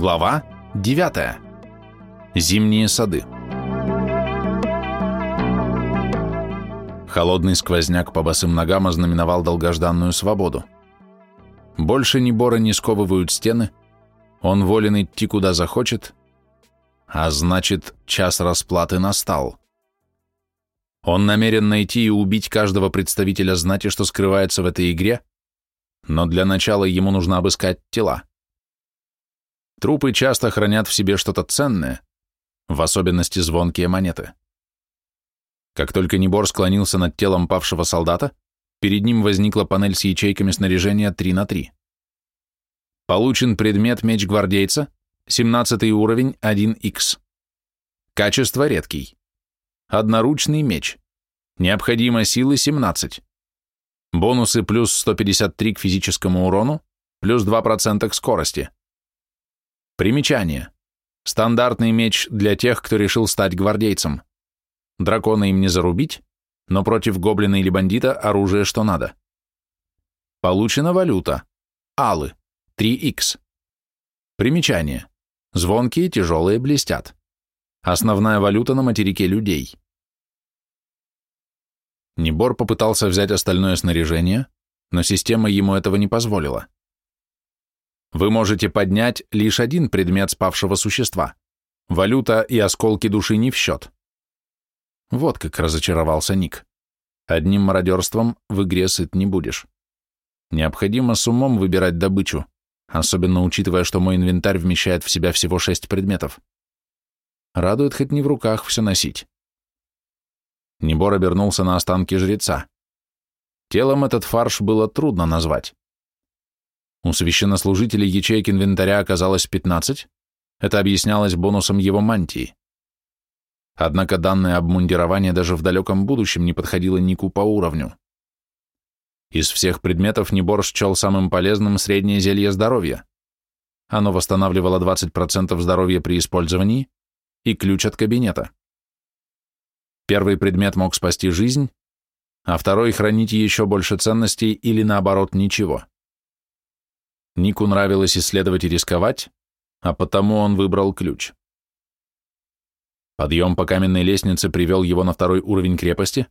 Глава 9. Зимние сады. Холодный сквозняк по босым ногам ознаменовал долгожданную свободу. Больше ни бора не сковывают стены, он волен идти куда захочет, а значит, час расплаты настал. Он намерен найти и убить каждого представителя знати, что скрывается в этой игре, но для начала ему нужно обыскать тела. Трупы часто хранят в себе что-то ценное, в особенности звонкие монеты. Как только Небор склонился над телом павшего солдата, перед ним возникла панель с ячейками снаряжения 3 на 3. Получен предмет меч гвардейца, 17 уровень 1х. Качество редкий. Одноручный меч. Необходимо силы 17. Бонусы плюс 153 к физическому урону, плюс 2% к скорости. Примечание. Стандартный меч для тех, кто решил стать гвардейцем. Дракона им не зарубить, но против гоблина или бандита оружие что надо. Получена валюта. Алы. 3х. Примечание. Звонкие, тяжелые, блестят. Основная валюта на материке людей. Небор попытался взять остальное снаряжение, но система ему этого не позволила. Вы можете поднять лишь один предмет спавшего существа. Валюта и осколки души не в счет. Вот как разочаровался Ник. Одним мародерством в игре сыт не будешь. Необходимо с умом выбирать добычу, особенно учитывая, что мой инвентарь вмещает в себя всего шесть предметов. Радует хоть не в руках все носить. Небор обернулся на останки жреца. Телом этот фарш было трудно назвать. У священнослужителей ячеек инвентаря оказалось 15, это объяснялось бонусом его мантии. Однако данное обмундирование даже в далеком будущем не подходило Нику по уровню. Из всех предметов Небор счел самым полезным среднее зелье здоровья. Оно восстанавливало 20% здоровья при использовании и ключ от кабинета. Первый предмет мог спасти жизнь, а второй — хранить еще больше ценностей или, наоборот, ничего. Нику нравилось исследовать и рисковать, а потому он выбрал ключ. Подъем по каменной лестнице привел его на второй уровень крепости,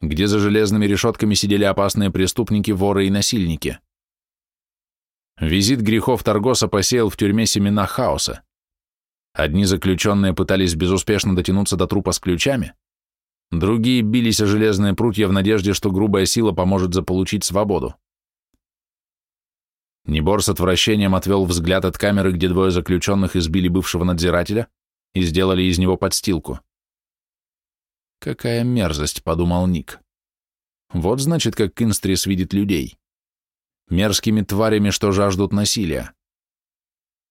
где за железными решетками сидели опасные преступники, воры и насильники. Визит грехов Таргоса посеял в тюрьме семена хаоса. Одни заключенные пытались безуспешно дотянуться до трупа с ключами, другие бились о железные прутья в надежде, что грубая сила поможет заполучить свободу. Небор с отвращением отвел взгляд от камеры, где двое заключенных избили бывшего надзирателя и сделали из него подстилку. «Какая мерзость», — подумал Ник. «Вот значит, как Кинстрис видит людей. Мерзкими тварями, что жаждут насилия.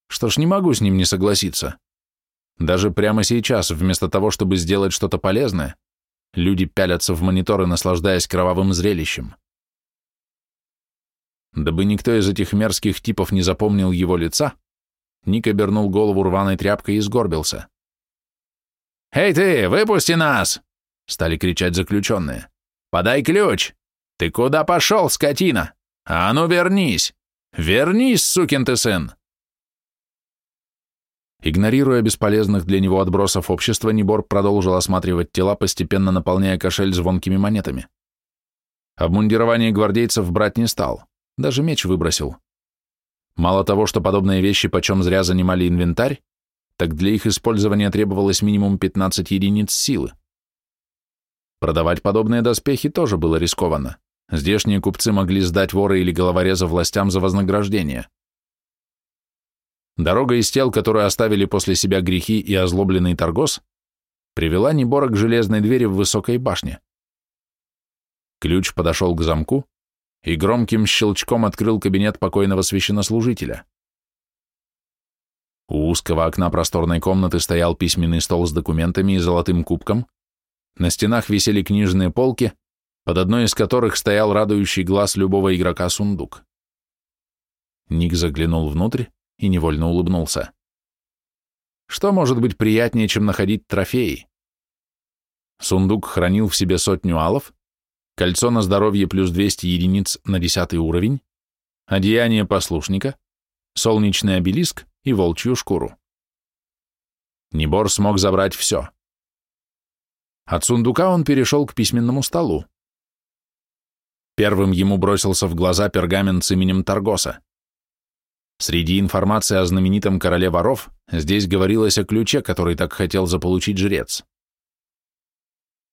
Что ж, не могу с ним не согласиться. Даже прямо сейчас, вместо того, чтобы сделать что-то полезное, люди пялятся в мониторы, наслаждаясь кровавым зрелищем. Дабы никто из этих мерзких типов не запомнил его лица, Ник обернул голову рваной тряпкой и сгорбился. «Эй ты, выпусти нас!» — стали кричать заключенные. «Подай ключ! Ты куда пошел, скотина? А ну вернись! Вернись, сукин ты сын!» Игнорируя бесполезных для него отбросов общества, Небор продолжил осматривать тела, постепенно наполняя кошель звонкими монетами. Обмундирование гвардейцев брать не стал. Даже меч выбросил. Мало того, что подобные вещи почем зря занимали инвентарь, так для их использования требовалось минимум 15 единиц силы. Продавать подобные доспехи тоже было рискованно. Здешние купцы могли сдать вора или головореза властям за вознаграждение. Дорога из тел, которую оставили после себя грехи и озлобленный торгос, привела Небора к железной двери в высокой башне. Ключ подошел к замку, и громким щелчком открыл кабинет покойного священнослужителя. У узкого окна просторной комнаты стоял письменный стол с документами и золотым кубком, на стенах висели книжные полки, под одной из которых стоял радующий глаз любого игрока сундук. Ник заглянул внутрь и невольно улыбнулся. Что может быть приятнее, чем находить трофеи? Сундук хранил в себе сотню алов, кольцо на здоровье плюс 200 единиц на 10 уровень, одеяние послушника, солнечный обелиск и волчью шкуру. Небор смог забрать все. От сундука он перешел к письменному столу. Первым ему бросился в глаза пергамент с именем Таргоса. Среди информации о знаменитом короле воров здесь говорилось о ключе, который так хотел заполучить жрец.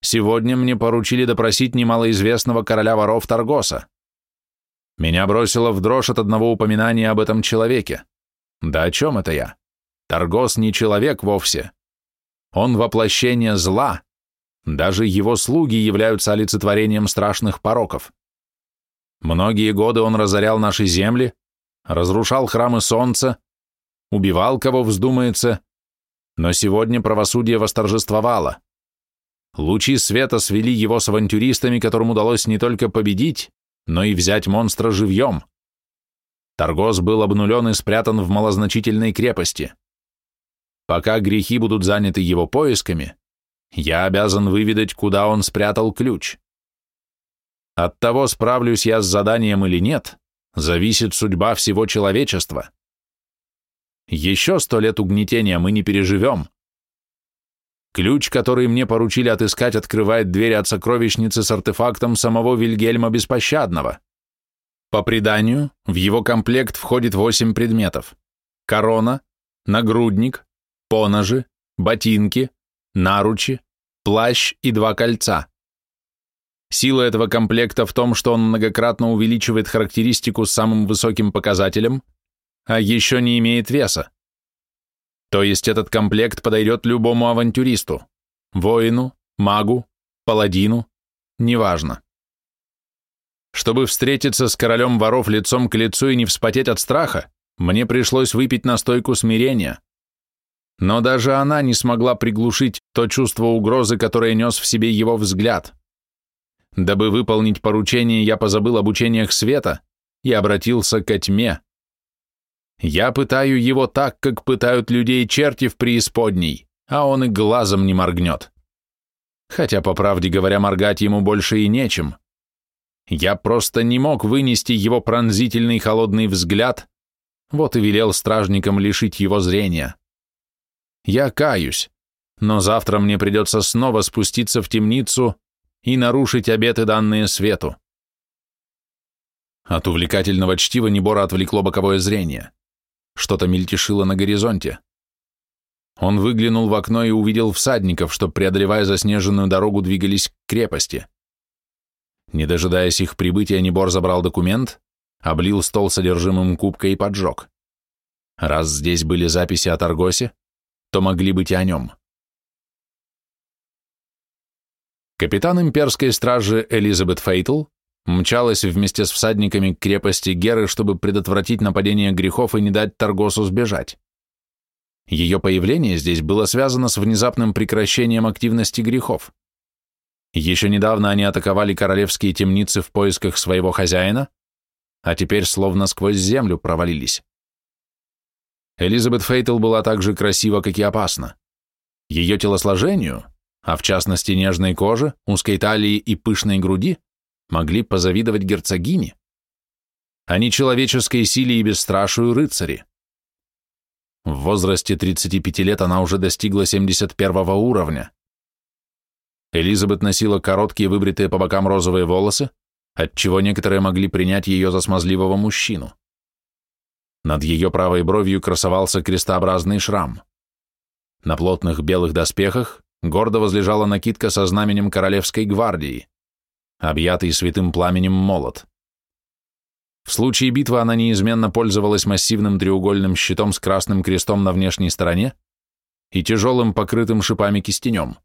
Сегодня мне поручили допросить немалоизвестного короля воров Таргоса. Меня бросило в дрожь от одного упоминания об этом человеке. Да о чем это я? Таргос не человек вовсе. Он воплощение зла. Даже его слуги являются олицетворением страшных пороков. Многие годы он разорял наши земли, разрушал храмы солнца, убивал, кого вздумается, но сегодня правосудие восторжествовало. Лучи света свели его с авантюристами, которым удалось не только победить, но и взять монстра живьем. Таргос был обнулен и спрятан в малозначительной крепости. Пока грехи будут заняты его поисками, я обязан выведать, куда он спрятал ключ. От того, справлюсь я с заданием или нет, зависит судьба всего человечества. Еще сто лет угнетения мы не переживем. Ключ, который мне поручили отыскать, открывает двери от сокровищницы с артефактом самого Вильгельма Беспощадного. По преданию, в его комплект входит восемь предметов. Корона, нагрудник, поножи, ботинки, наручи, плащ и два кольца. Сила этого комплекта в том, что он многократно увеличивает характеристику с самым высоким показателем, а еще не имеет веса. То есть этот комплект подойдет любому авантюристу, воину, магу, паладину, неважно. Чтобы встретиться с королем воров лицом к лицу и не вспотеть от страха, мне пришлось выпить настойку смирения. Но даже она не смогла приглушить то чувство угрозы, которое нес в себе его взгляд. Дабы выполнить поручение, я позабыл об учениях света и обратился ко тьме. Я пытаю его так, как пытают людей черти в преисподней, а он и глазом не моргнет. Хотя, по правде говоря, моргать ему больше и нечем. Я просто не мог вынести его пронзительный холодный взгляд, вот и велел стражникам лишить его зрения. Я каюсь, но завтра мне придется снова спуститься в темницу и нарушить обеты, данные свету. От увлекательного чтива Небора отвлекло боковое зрение. Что-то мельтешило на горизонте. Он выглянул в окно и увидел всадников, что, преодолевая заснеженную дорогу, двигались к крепости. Не дожидаясь их прибытия, Небор забрал документ, облил стол содержимым кубка и поджег. Раз здесь были записи о Таргосе, то могли быть и о нем. Капитан имперской стражи Элизабет Фейтл мчалась вместе с всадниками к крепости Геры, чтобы предотвратить нападение грехов и не дать Таргосу сбежать. Ее появление здесь было связано с внезапным прекращением активности грехов. Еще недавно они атаковали королевские темницы в поисках своего хозяина, а теперь словно сквозь землю провалились. Элизабет Фейтл была так же красива, как и опасна. Ее телосложению, а в частности нежной коже, узкой талии и пышной груди, могли позавидовать герцогине, не человеческой силе и бесстрашию рыцари. В возрасте 35 лет она уже достигла 71 уровня. Элизабет носила короткие выбритые по бокам розовые волосы, отчего некоторые могли принять ее за смазливого мужчину. Над ее правой бровью красовался крестообразный шрам. На плотных белых доспехах гордо возлежала накидка со знаменем Королевской гвардии, объятый святым пламенем молот. В случае битвы она неизменно пользовалась массивным треугольным щитом с красным крестом на внешней стороне и тяжелым покрытым шипами кистенем.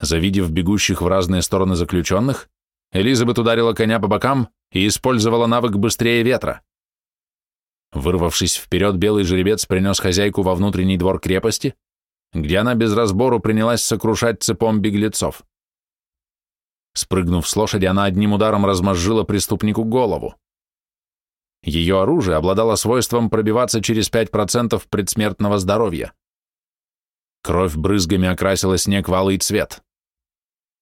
Завидев бегущих в разные стороны заключенных, Элизабет ударила коня по бокам и использовала навык быстрее ветра. Вырвавшись вперед, белый жеребец принес хозяйку во внутренний двор крепости, где она без разбору принялась сокрушать цепом беглецов. Спрыгнув с лошади, она одним ударом размозжила преступнику голову. Ее оружие обладало свойством пробиваться через 5% предсмертного здоровья. Кровь брызгами окрасила снег в алый цвет.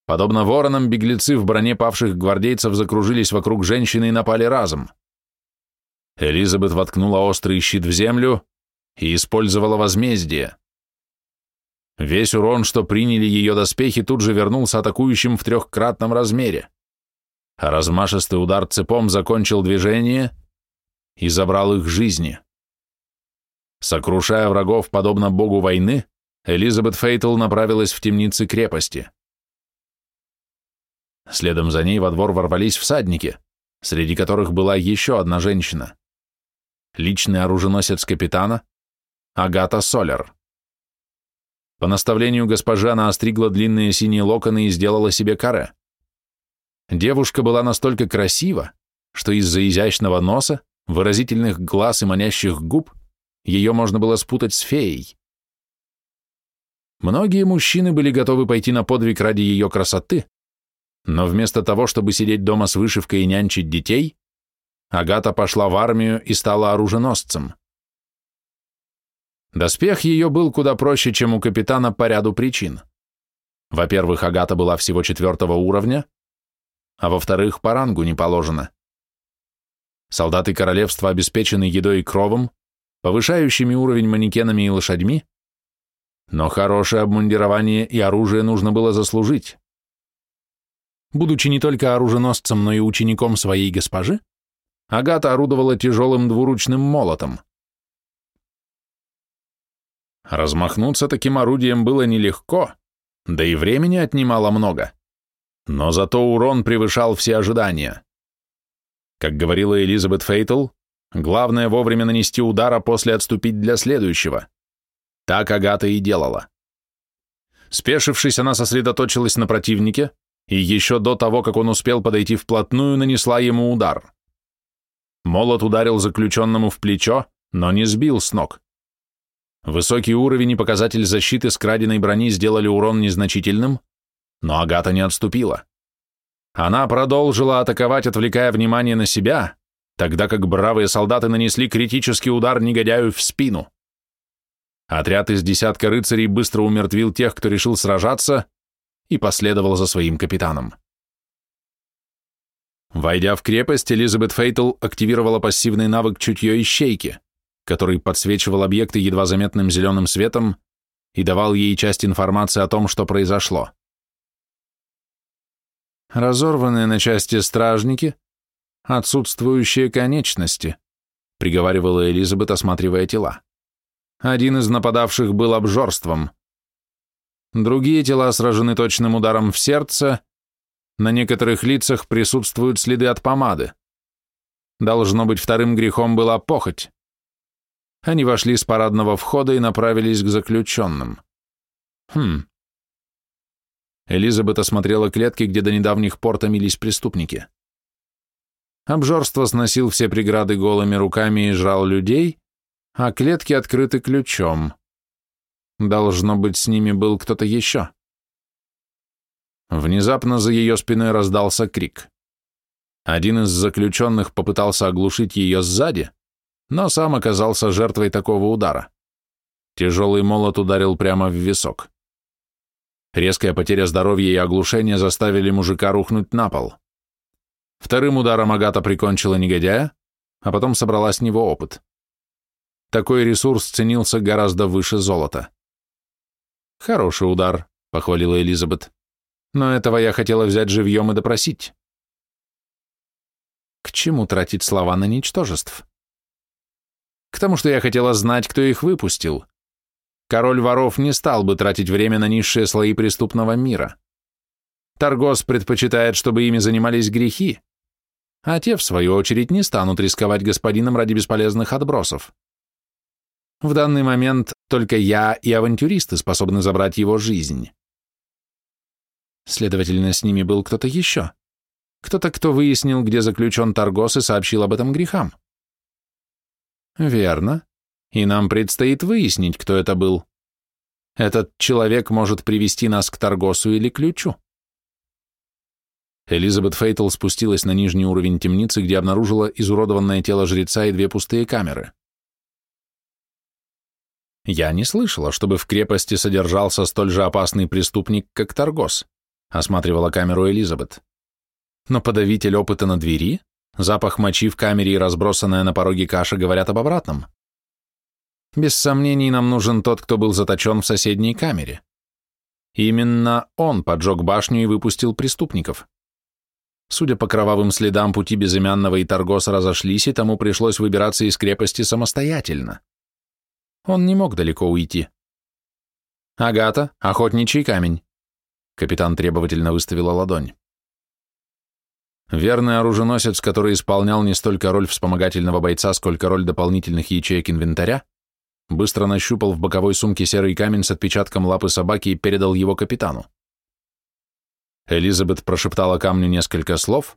Подобно воронам, беглецы в броне павших гвардейцев закружились вокруг женщины и напали разом. Элизабет воткнула острый щит в землю и использовала возмездие. Весь урон, что приняли ее доспехи, тут же вернулся атакующим в трехкратном размере. А размашистый удар цепом закончил движение и забрал их жизни. Сокрушая врагов, подобно богу войны, Элизабет Фейтл направилась в темницы крепости. Следом за ней во двор ворвались всадники, среди которых была еще одна женщина. Личный оруженосец капитана Агата Солер. По наставлению госпожи она остригла длинные синие локоны и сделала себе каре. Девушка была настолько красива, что из-за изящного носа, выразительных глаз и манящих губ ее можно было спутать с феей. Многие мужчины были готовы пойти на подвиг ради ее красоты, но вместо того, чтобы сидеть дома с вышивкой и нянчить детей, Агата пошла в армию и стала оруженосцем. Доспех ее был куда проще, чем у капитана по ряду причин. Во-первых, Агата была всего четвертого уровня, а во-вторых, по рангу не положено. Солдаты королевства обеспечены едой и кровом, повышающими уровень манекенами и лошадьми, но хорошее обмундирование и оружие нужно было заслужить. Будучи не только оруженосцем, но и учеником своей госпожи, Агата орудовала тяжелым двуручным молотом. Размахнуться таким орудием было нелегко, да и времени отнимало много. Но зато урон превышал все ожидания. Как говорила Элизабет Фейтл, главное вовремя нанести удар, а после отступить для следующего. Так Агата и делала. Спешившись, она сосредоточилась на противнике и еще до того, как он успел подойти вплотную, нанесла ему удар. Молот ударил заключенному в плечо, но не сбил с ног. Высокий уровень и показатель защиты с краденой брони сделали урон незначительным, но Агата не отступила. Она продолжила атаковать, отвлекая внимание на себя, тогда как бравые солдаты нанесли критический удар негодяю в спину. Отряд из десятка рыцарей быстро умертвил тех, кто решил сражаться, и последовал за своим капитаном. Войдя в крепость, Элизабет Фейтл активировала пассивный навык чутье ищейки который подсвечивал объекты едва заметным зеленым светом и давал ей часть информации о том, что произошло. Разорванные на части стражники, отсутствующие конечности, приговаривала Элизабет, осматривая тела. Один из нападавших был обжорством. Другие тела сражены точным ударом в сердце, на некоторых лицах присутствуют следы от помады. Должно быть, вторым грехом была похоть. Они вошли с парадного входа и направились к заключенным. Хм. Элизабет осмотрела клетки, где до недавних пор томились преступники. Обжорство сносил все преграды голыми руками и жрал людей, а клетки открыты ключом. Должно быть, с ними был кто-то еще. Внезапно за ее спиной раздался крик. Один из заключенных попытался оглушить ее сзади, но сам оказался жертвой такого удара. Тяжелый молот ударил прямо в висок. Резкая потеря здоровья и оглушение заставили мужика рухнуть на пол. Вторым ударом Агата прикончила негодяя, а потом собрала с него опыт. Такой ресурс ценился гораздо выше золота. «Хороший удар», — похвалила Элизабет. «Но этого я хотела взять живьем и допросить». К чему тратить слова на ничтожеств? К тому, что я хотела знать, кто их выпустил. Король воров не стал бы тратить время на низшие слои преступного мира. Торгос предпочитает, чтобы ими занимались грехи, а те, в свою очередь, не станут рисковать господином ради бесполезных отбросов. В данный момент только я и авантюристы способны забрать его жизнь. Следовательно, с ними был кто-то еще. Кто-то, кто выяснил, где заключен Торгос и сообщил об этом грехам. Верно. И нам предстоит выяснить, кто это был. Этот человек может привести нас к Таргосу или ключу. Элизабет Фейтл спустилась на нижний уровень темницы, где обнаружила изуродованное тело жреца и две пустые камеры. Я не слышала, чтобы в крепости содержался столь же опасный преступник, как Таргос, осматривала камеру Элизабет. Но подавитель опыта на двери Запах мочи в камере и разбросанная на пороге каша говорят об обратном. Без сомнений, нам нужен тот, кто был заточен в соседней камере. Именно он поджег башню и выпустил преступников. Судя по кровавым следам, пути безымянного и Торгоса разошлись, и тому пришлось выбираться из крепости самостоятельно. Он не мог далеко уйти. «Агата, охотничий камень!» Капитан требовательно выставила ладонь. Верный оруженосец, который исполнял не столько роль вспомогательного бойца, сколько роль дополнительных ячеек инвентаря, быстро нащупал в боковой сумке серый камень с отпечатком лапы собаки и передал его капитану. Элизабет прошептала камню несколько слов,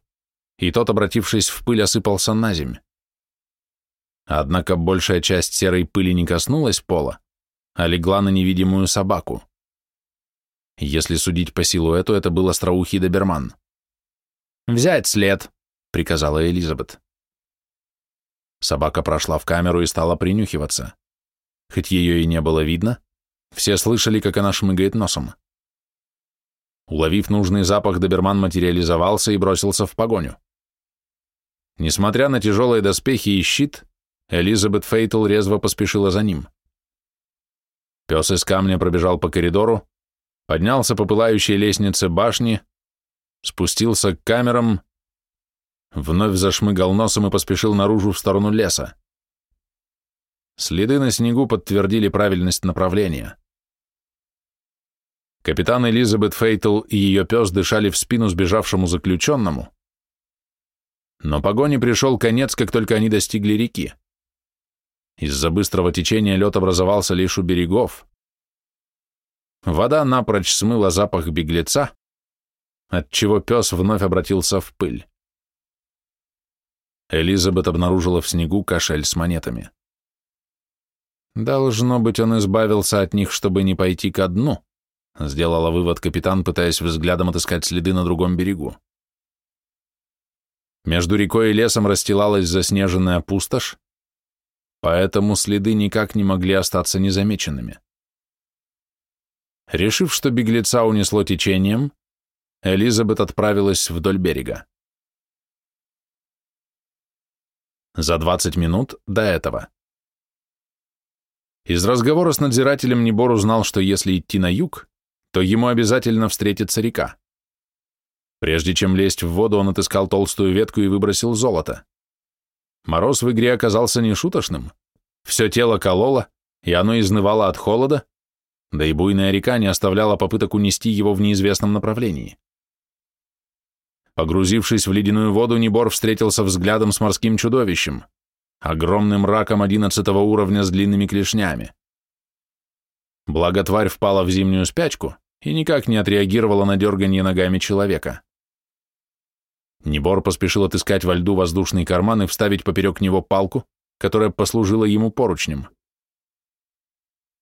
и тот, обратившись в пыль, осыпался на земь. Однако большая часть серой пыли не коснулась пола, а легла на невидимую собаку. Если судить по силуэту, это был остроухий доберман. «Взять след!» — приказала Элизабет. Собака прошла в камеру и стала принюхиваться. Хоть ее и не было видно, все слышали, как она шмыгает носом. Уловив нужный запах, доберман материализовался и бросился в погоню. Несмотря на тяжелые доспехи и щит, Элизабет Фейтл резво поспешила за ним. Пес из камня пробежал по коридору, поднялся по пылающей лестнице башни, спустился к камерам, вновь зашмыгал носом и поспешил наружу в сторону леса. Следы на снегу подтвердили правильность направления. Капитан Элизабет Фейтл и ее пес дышали в спину сбежавшему заключенному, но погоне пришел конец, как только они достигли реки. Из-за быстрого течения лед образовался лишь у берегов. Вода напрочь смыла запах беглеца, отчего пес вновь обратился в пыль. Элизабет обнаружила в снегу кошель с монетами. Должно быть, он избавился от них, чтобы не пойти ко дну, сделала вывод капитан, пытаясь взглядом отыскать следы на другом берегу. Между рекой и лесом расстилалась заснеженная пустошь, поэтому следы никак не могли остаться незамеченными. Решив, что беглеца унесло течением, Элизабет отправилась вдоль берега. За 20 минут до этого. Из разговора с надзирателем Небор узнал, что если идти на юг, то ему обязательно встретится река. Прежде чем лезть в воду, он отыскал толстую ветку и выбросил золото. Мороз в игре оказался нешуточным. Все тело кололо, и оно изнывало от холода, да и буйная река не оставляла попыток унести его в неизвестном направлении. Погрузившись в ледяную воду, Небор встретился взглядом с морским чудовищем, огромным раком одиннадцатого уровня с длинными клешнями. Благо тварь впала в зимнюю спячку и никак не отреагировала на дерганье ногами человека. Небор поспешил отыскать во льду воздушный карман и вставить поперек него палку, которая послужила ему поручнем.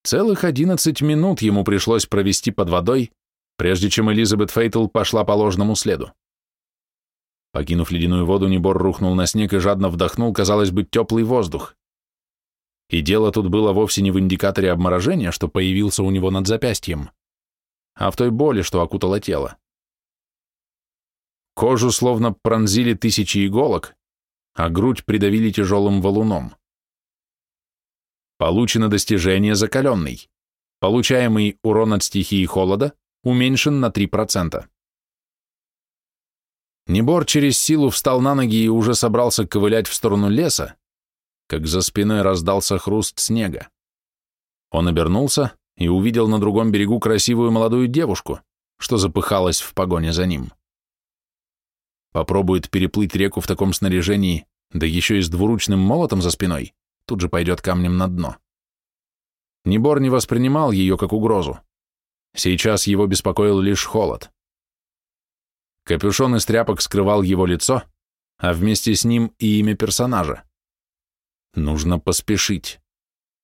Целых одиннадцать минут ему пришлось провести под водой, прежде чем Элизабет Фейтл пошла по ложному следу. Покинув ледяную воду, Небор рухнул на снег и жадно вдохнул, казалось бы, теплый воздух. И дело тут было вовсе не в индикаторе обморожения, что появился у него над запястьем, а в той боли, что окутало тело. Кожу словно пронзили тысячи иголок, а грудь придавили тяжелым валуном. Получено достижение закаленный. Получаемый урон от стихии холода уменьшен на 3%. Небор через силу встал на ноги и уже собрался ковылять в сторону леса, как за спиной раздался хруст снега. Он обернулся и увидел на другом берегу красивую молодую девушку, что запыхалась в погоне за ним. Попробует переплыть реку в таком снаряжении, да еще и с двуручным молотом за спиной, тут же пойдет камнем на дно. Небор не воспринимал ее как угрозу. Сейчас его беспокоил лишь холод. Капюшон из тряпок скрывал его лицо, а вместе с ним и имя персонажа. Нужно поспешить.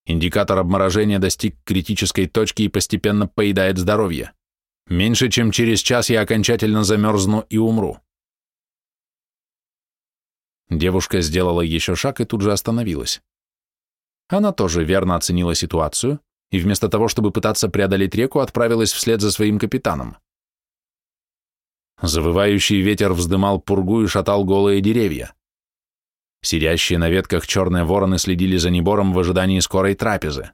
Индикатор обморожения достиг критической точки и постепенно поедает здоровье. Меньше чем через час я окончательно замерзну и умру. Девушка сделала еще шаг и тут же остановилась. Она тоже верно оценила ситуацию и вместо того, чтобы пытаться преодолеть реку, отправилась вслед за своим капитаном. Завывающий ветер вздымал пургу и шатал голые деревья. Сидящие на ветках черные вороны следили за Небором в ожидании скорой трапезы.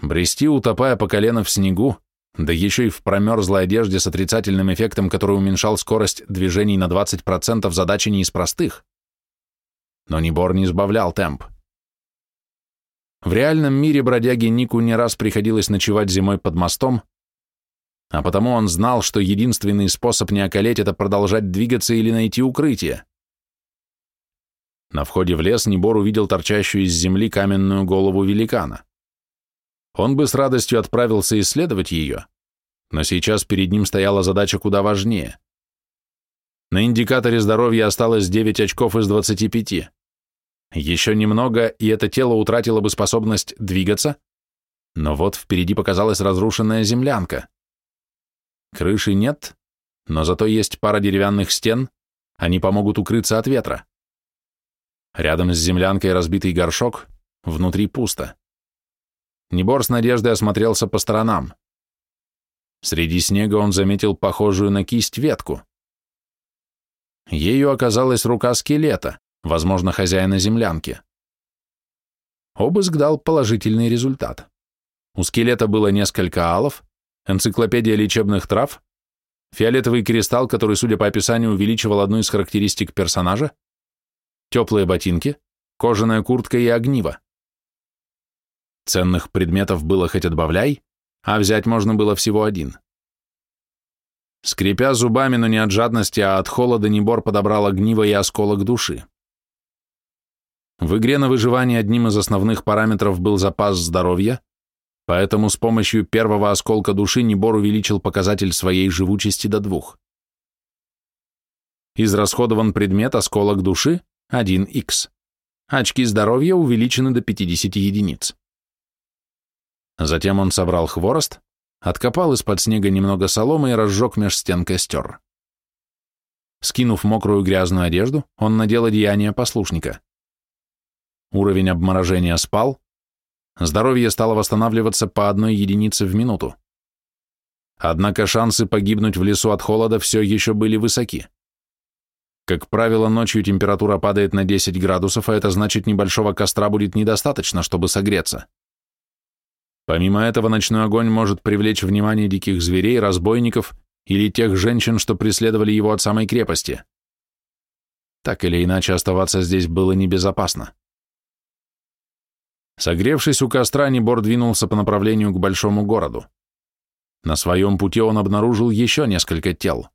Брести, утопая по колено в снегу, да еще и в промерзлой одежде с отрицательным эффектом, который уменьшал скорость движений на 20%, задача не из простых. Но Небор не избавлял темп. В реальном мире бродяге Нику не раз приходилось ночевать зимой под мостом, а потому он знал, что единственный способ не околеть – это продолжать двигаться или найти укрытие. На входе в лес Небор увидел торчащую из земли каменную голову великана. Он бы с радостью отправился исследовать ее, но сейчас перед ним стояла задача куда важнее. На индикаторе здоровья осталось 9 очков из 25. Еще немного, и это тело утратило бы способность двигаться, но вот впереди показалась разрушенная землянка. Крыши нет, но зато есть пара деревянных стен, они помогут укрыться от ветра. Рядом с землянкой разбитый горшок, внутри пусто. Небор с надеждой осмотрелся по сторонам. Среди снега он заметил похожую на кисть ветку. Ею оказалась рука скелета, возможно, хозяина землянки. Обыск дал положительный результат. У скелета было несколько алов, энциклопедия лечебных трав, фиолетовый кристалл, который, судя по описанию, увеличивал одну из характеристик персонажа, теплые ботинки, кожаная куртка и огниво. Ценных предметов было хоть отбавляй, а взять можно было всего один. Скрипя зубами, но не от жадности, а от холода, Небор подобрал огниво и осколок души. В игре на выживание одним из основных параметров был запас здоровья, поэтому с помощью первого осколка души Небор увеличил показатель своей живучести до двух. Израсходован предмет осколок души 1х. Очки здоровья увеличены до 50 единиц. Затем он собрал хворост, откопал из-под снега немного соломы и разжег меж стен костер. Скинув мокрую грязную одежду, он надел одеяние послушника. Уровень обморожения спал, здоровье стало восстанавливаться по одной единице в минуту. Однако шансы погибнуть в лесу от холода все еще были высоки. Как правило, ночью температура падает на 10 градусов, а это значит, небольшого костра будет недостаточно, чтобы согреться. Помимо этого, ночной огонь может привлечь внимание диких зверей, разбойников или тех женщин, что преследовали его от самой крепости. Так или иначе, оставаться здесь было небезопасно. Согревшись у костра, Небор двинулся по направлению к большому городу. На своем пути он обнаружил еще несколько тел.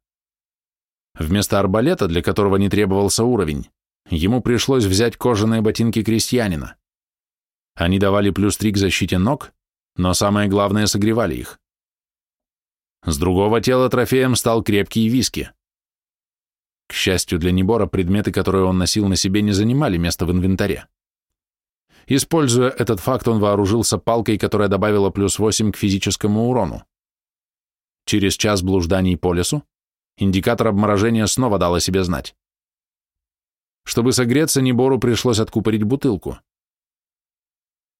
Вместо арбалета, для которого не требовался уровень, ему пришлось взять кожаные ботинки крестьянина. Они давали плюс три к защите ног, но самое главное, согревали их. С другого тела трофеем стал крепкий виски. К счастью для Небора, предметы, которые он носил на себе, не занимали места в инвентаре. Используя этот факт, он вооружился палкой, которая добавила плюс 8 к физическому урону. Через час блужданий по лесу индикатор обморожения снова дал о себе знать. Чтобы согреться, Небору пришлось откупорить бутылку.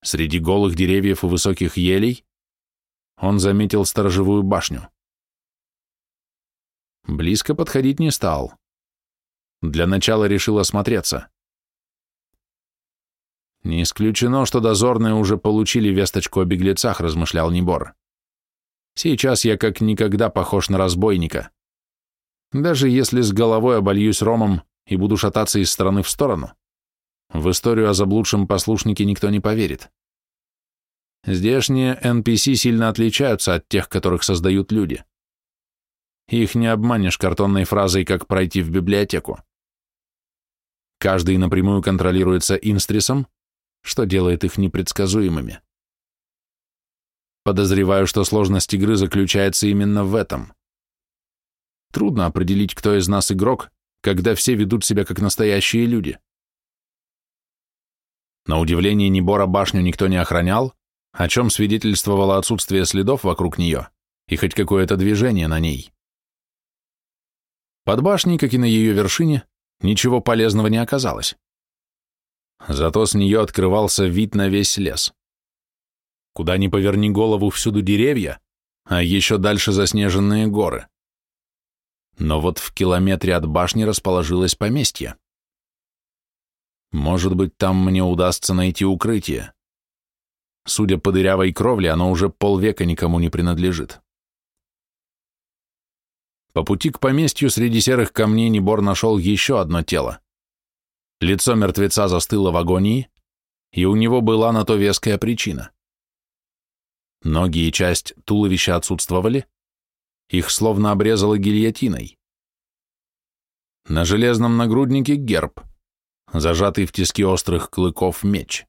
Среди голых деревьев и высоких елей он заметил сторожевую башню. Близко подходить не стал. Для начала решил осмотреться. Не исключено, что дозорные уже получили весточку о беглецах, размышлял Небор. Сейчас я как никогда похож на разбойника. Даже если с головой обольюсь ромом и буду шататься из стороны в сторону, в историю о заблудшем послушнике никто не поверит. Здешние NPC сильно отличаются от тех, которых создают люди. Их не обманешь картонной фразой, как пройти в библиотеку. Каждый напрямую контролируется инстрисом, что делает их непредсказуемыми. Подозреваю, что сложность игры заключается именно в этом. Трудно определить, кто из нас игрок, когда все ведут себя как настоящие люди. На удивление Небора башню никто не охранял, о чем свидетельствовало отсутствие следов вокруг нее и хоть какое-то движение на ней. Под башней, как и на ее вершине, ничего полезного не оказалось. Зато с нее открывался вид на весь лес. Куда ни поверни голову, всюду деревья, а еще дальше заснеженные горы. Но вот в километре от башни расположилось поместье. Может быть, там мне удастся найти укрытие. Судя по дырявой кровле, оно уже полвека никому не принадлежит. По пути к поместью среди серых камней Небор нашел еще одно тело. Лицо мертвеца застыло в агонии, и у него была на то веская причина. Ноги и часть туловища отсутствовали, их словно обрезало гильотиной. На железном нагруднике герб, зажатый в тиски острых клыков меч.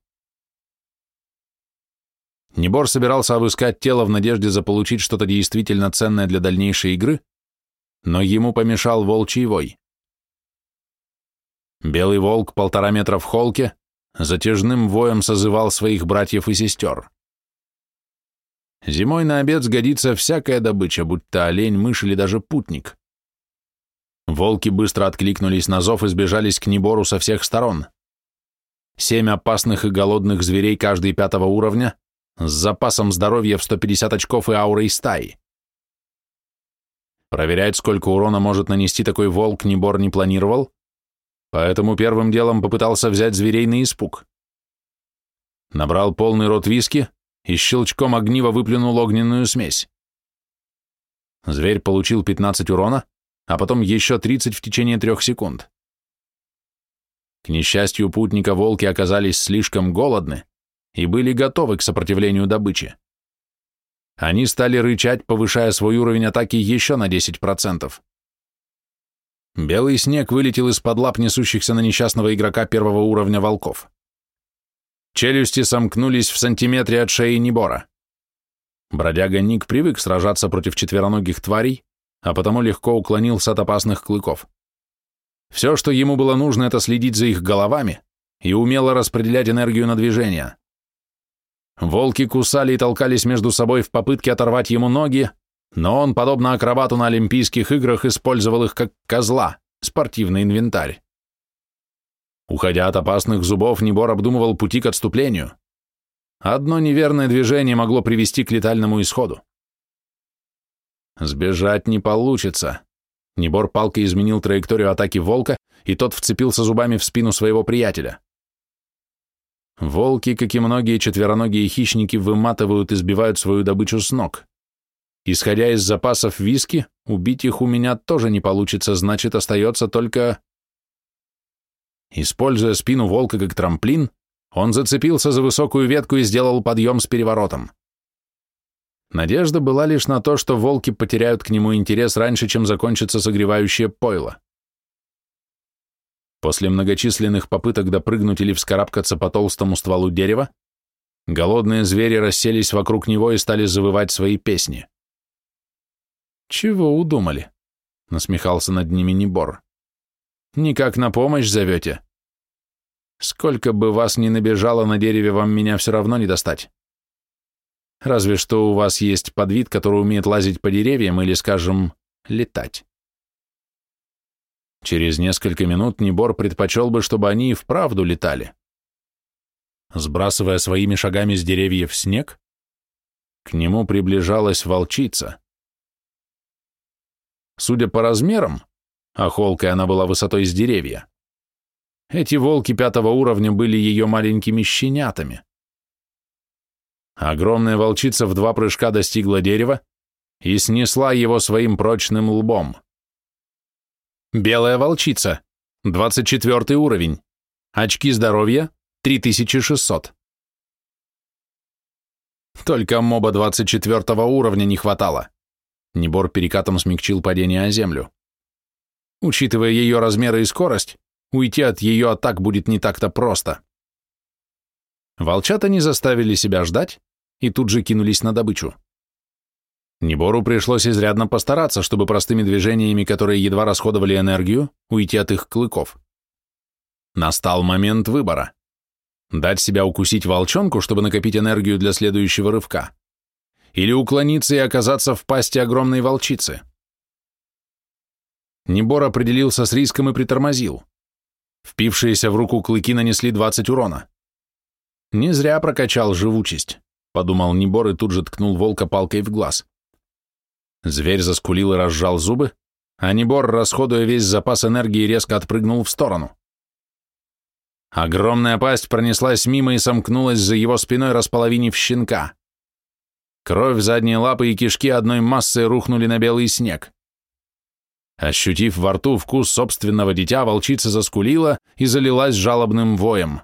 Небор собирался обыскать тело в надежде заполучить что-то действительно ценное для дальнейшей игры, но ему помешал волчий вой. Белый волк полтора метра в холке затяжным воем созывал своих братьев и сестер. Зимой на обед сгодится всякая добыча, будь то олень, мышь или даже путник. Волки быстро откликнулись на зов и сбежались к Небору со всех сторон. Семь опасных и голодных зверей каждый пятого уровня с запасом здоровья в 150 очков и аурой стаи. Проверять, сколько урона может нанести такой волк, Небор не планировал, поэтому первым делом попытался взять зверей на испуг. Набрал полный рот виски и щелчком огнива выплюнул огненную смесь. Зверь получил 15 урона, а потом еще 30 в течение трех секунд. К несчастью путника волки оказались слишком голодны и были готовы к сопротивлению добычи. Они стали рычать, повышая свой уровень атаки еще на 10%. Белый снег вылетел из-под лап несущихся на несчастного игрока первого уровня волков. Челюсти сомкнулись в сантиметре от шеи Небора. Бродяга Ник привык сражаться против четвероногих тварей, а потому легко уклонился от опасных клыков. Все, что ему было нужно, это следить за их головами и умело распределять энергию на движение. Волки кусали и толкались между собой в попытке оторвать ему ноги, но он, подобно акробату на Олимпийских играх, использовал их как козла, спортивный инвентарь. Уходя от опасных зубов, Небор обдумывал пути к отступлению. Одно неверное движение могло привести к летальному исходу. Сбежать не получится. Небор палкой изменил траекторию атаки волка, и тот вцепился зубами в спину своего приятеля. Волки, как и многие четвероногие хищники, выматывают и сбивают свою добычу с ног. Исходя из запасов виски, убить их у меня тоже не получится, значит, остается только... Используя спину волка как трамплин, он зацепился за высокую ветку и сделал подъем с переворотом. Надежда была лишь на то, что волки потеряют к нему интерес раньше, чем закончится согревающее пойло. После многочисленных попыток допрыгнуть или вскарабкаться по толстому стволу дерева, голодные звери расселись вокруг него и стали завывать свои песни. «Чего удумали?» — насмехался над ними Небор. «Никак на помощь зовете? Сколько бы вас ни набежало на дереве, вам меня все равно не достать. Разве что у вас есть подвид, который умеет лазить по деревьям или, скажем, летать». Через несколько минут Небор предпочел бы, чтобы они и вправду летали. Сбрасывая своими шагами с деревьев снег, к нему приближалась волчица. Судя по размерам, а холкой она была высотой с деревья, эти волки пятого уровня были ее маленькими щенятами. Огромная волчица в два прыжка достигла дерева и снесла его своим прочным лбом. Белая волчица. 24 уровень. Очки здоровья 3600. Только моба 24 уровня не хватало. Небор перекатом смягчил падение о землю. Учитывая ее размеры и скорость, уйти от ее атак будет не так-то просто. Волчата не заставили себя ждать и тут же кинулись на добычу. Небору пришлось изрядно постараться, чтобы простыми движениями, которые едва расходовали энергию, уйти от их клыков. Настал момент выбора. Дать себя укусить волчонку, чтобы накопить энергию для следующего рывка, или уклониться и оказаться в пасти огромной волчицы. Небор определился с риском и притормозил. Впившиеся в руку клыки нанесли 20 урона. Не зря прокачал живучесть, подумал Небор и тут же ткнул волка палкой в глаз. Зверь заскулил и разжал зубы, а Небор, расходуя весь запас энергии, резко отпрыгнул в сторону. Огромная пасть пронеслась мимо и сомкнулась за его спиной, располовинив щенка. Кровь, задние лапы и кишки одной массой рухнули на белый снег. Ощутив во рту вкус собственного дитя, волчица заскулила и залилась жалобным воем.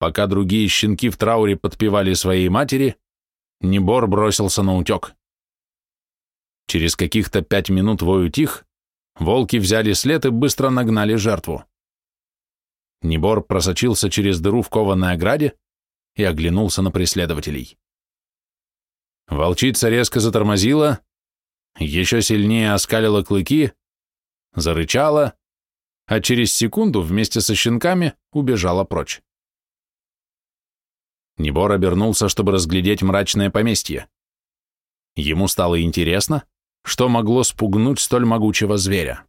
Пока другие щенки в трауре подпевали своей матери, Небор бросился на утек. Через каких-то пять минут вой утих, волки взяли след и быстро нагнали жертву. Небор просочился через дыру в кованой ограде и оглянулся на преследователей. Волчица резко затормозила, еще сильнее оскалила клыки, зарычала, а через секунду вместе со щенками убежала прочь. Небор обернулся, чтобы разглядеть мрачное поместье. Ему стало интересно, что могло спугнуть столь могучего зверя.